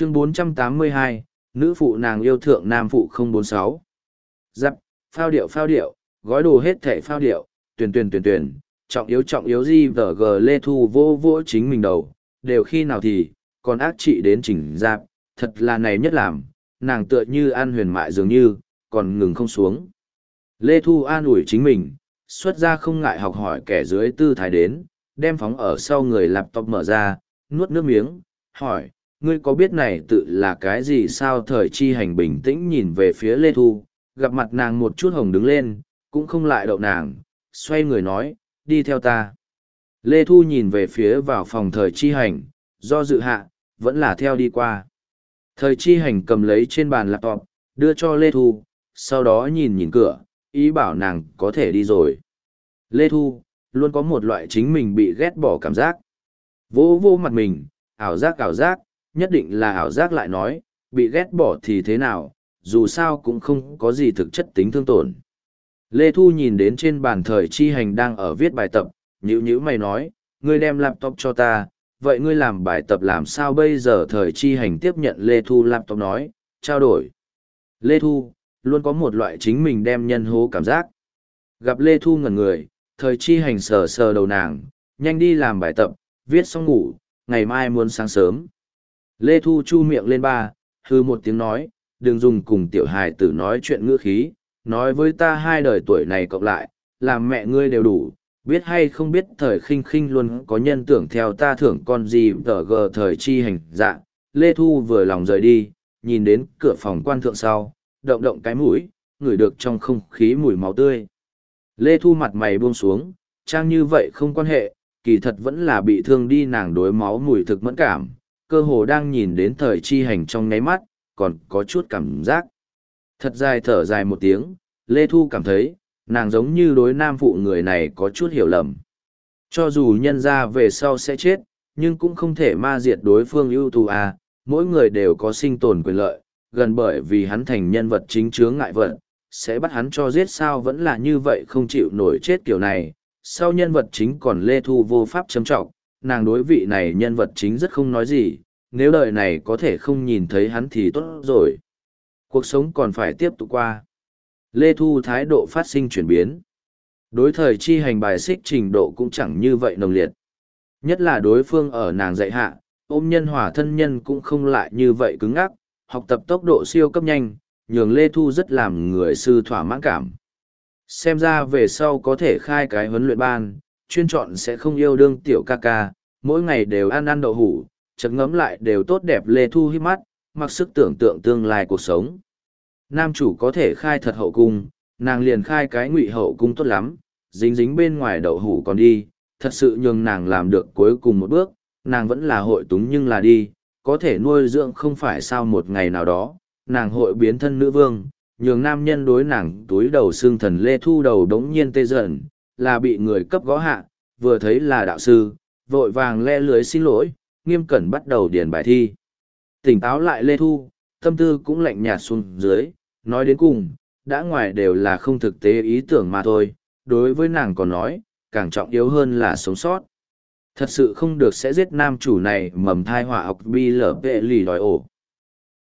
chương 482, nữ phụ nàng yêu thượng nam phụ 046. Giáp, phao điệu phao điệu, gói đồ hết thẻ phao điệu, tuyển tuyển tuyển tuyển, trọng yếu trọng yếu gì vở gờ lê thu vô vô chính mình đầu, đều khi nào thì, còn ác trị đến chỉnh dạp, thật là này nhất làm, nàng tựa như an huyền mại dường như, còn ngừng không xuống. Lê Thu an ủi chính mình, xuất ra không ngại học hỏi kẻ dưới tư thái đến, đem phóng ở sau người laptop mở ra, nuốt nước miếng, hỏi, ngươi có biết này tự là cái gì sao thời chi hành bình tĩnh nhìn về phía Lê Thu, gặp mặt nàng một chút hồng đứng lên, cũng không lại đậu nàng, xoay người nói, đi theo ta. Lê Thu nhìn về phía vào phòng thời chi hành, do dự hạ, vẫn là theo đi qua. Thời chi hành cầm lấy trên bàn laptop, đưa cho Lê Thu, sau đó nhìn nhìn cửa, ý bảo nàng có thể đi rồi. Lê Thu, luôn có một loại chính mình bị ghét bỏ cảm giác. Vô vô mặt mình, ảo giác ảo giác, nhất định là ảo giác lại nói, bị ghét bỏ thì thế nào, dù sao cũng không có gì thực chất tính thương tổn. Lê Thu nhìn đến trên bàn thời chi hành đang ở viết bài tập, nhữ nhữ mày nói, ngươi đem laptop cho ta, vậy ngươi làm bài tập làm sao bây giờ thời chi hành tiếp nhận Lê Thu laptop nói, trao đổi. Lê Thu, luôn có một loại chính mình đem nhân hố cảm giác. Gặp Lê Thu ngẩn người, thời chi hành sờ sờ đầu nàng, nhanh đi làm bài tập, viết xong ngủ, ngày mai muốn sáng sớm. Lê Thu chu miệng lên ba, hư một tiếng nói, đừng dùng cùng tiểu hài tử nói chuyện ngữ khí, nói với ta hai đời tuổi này cộng lại, làm mẹ ngươi đều đủ, biết hay không biết thời khinh khinh luôn có nhân tưởng theo ta thưởng con gì tờ gờ thời chi hành dạng. Lê Thu vừa lòng rời đi, nhìn đến cửa phòng quan thượng sau, động động cái mũi, ngửi được trong không khí mùi máu tươi. Lê Thu mặt mày buông xuống, trang như vậy không quan hệ, kỳ thật vẫn là bị thương đi nàng đối máu mùi thực mẫn cảm, cơ hồ đang nhìn đến thời chi hành trong ngáy mắt, còn có chút cảm giác. Thật dài thở dài một tiếng, Lê Thu cảm thấy, nàng giống như đối nam phụ người này có chút hiểu lầm. Cho dù nhân ra về sau sẽ chết, nhưng cũng không thể ma diệt đối phương ưu tú à, mỗi người đều có sinh tồn quyền lợi, gần bởi vì hắn thành nhân vật chính chướng ngại vật, sẽ bắt hắn cho giết sao vẫn là như vậy không chịu nổi chết kiểu này. Sau nhân vật chính còn Lê Thu vô pháp châm trọng, nàng đối vị này nhân vật chính rất không nói gì, nếu đời này có thể không nhìn thấy hắn thì tốt rồi. Cuộc sống còn phải tiếp tục qua. Lê Thu thái độ phát sinh chuyển biến. Đối thời chi hành bài xích trình độ cũng chẳng như vậy nồng liệt. Nhất là đối phương ở nàng dạy hạ, ôm nhân hòa thân nhân cũng không lại như vậy cứng ngắc, học tập tốc độ siêu cấp nhanh, nhường Lê Thu rất làm người sư thỏa mãn cảm. Xem ra về sau có thể khai cái huấn luyện ban, chuyên chọn sẽ không yêu đương tiểu ca ca, mỗi ngày đều ăn ăn đậu hủ, chật ngấm lại đều tốt đẹp Lê Thu hít mắt, mặc sức tưởng tượng tương lai cuộc sống. Nam chủ có thể khai thật hậu cung, nàng liền khai cái ngụy hậu cung tốt lắm, dính dính bên ngoài đậu hủ còn đi, thật sự nhường nàng làm được cuối cùng một bước, nàng vẫn là hội túng nhưng là đi, có thể nuôi dưỡng không phải sao một ngày nào đó, nàng hội biến thân nữ vương, nhường nam nhân đối nàng túi đầu xương thần lê thu đầu đống nhiên tê dần, là bị người cấp gõ hạ, vừa thấy là đạo sư, vội vàng le lưới xin lỗi, nghiêm cẩn bắt đầu điền bài thi. Tỉnh táo lại lê thu, tâm tư cũng lạnh nhạt xuống dưới, nói đến cùng, đã ngoài đều là không thực tế ý tưởng mà thôi, đối với nàng còn nói, càng trọng yếu hơn là sống sót. Thật sự không được sẽ giết nam chủ này mầm thai họa học bi lở vệ lì đòi ổ.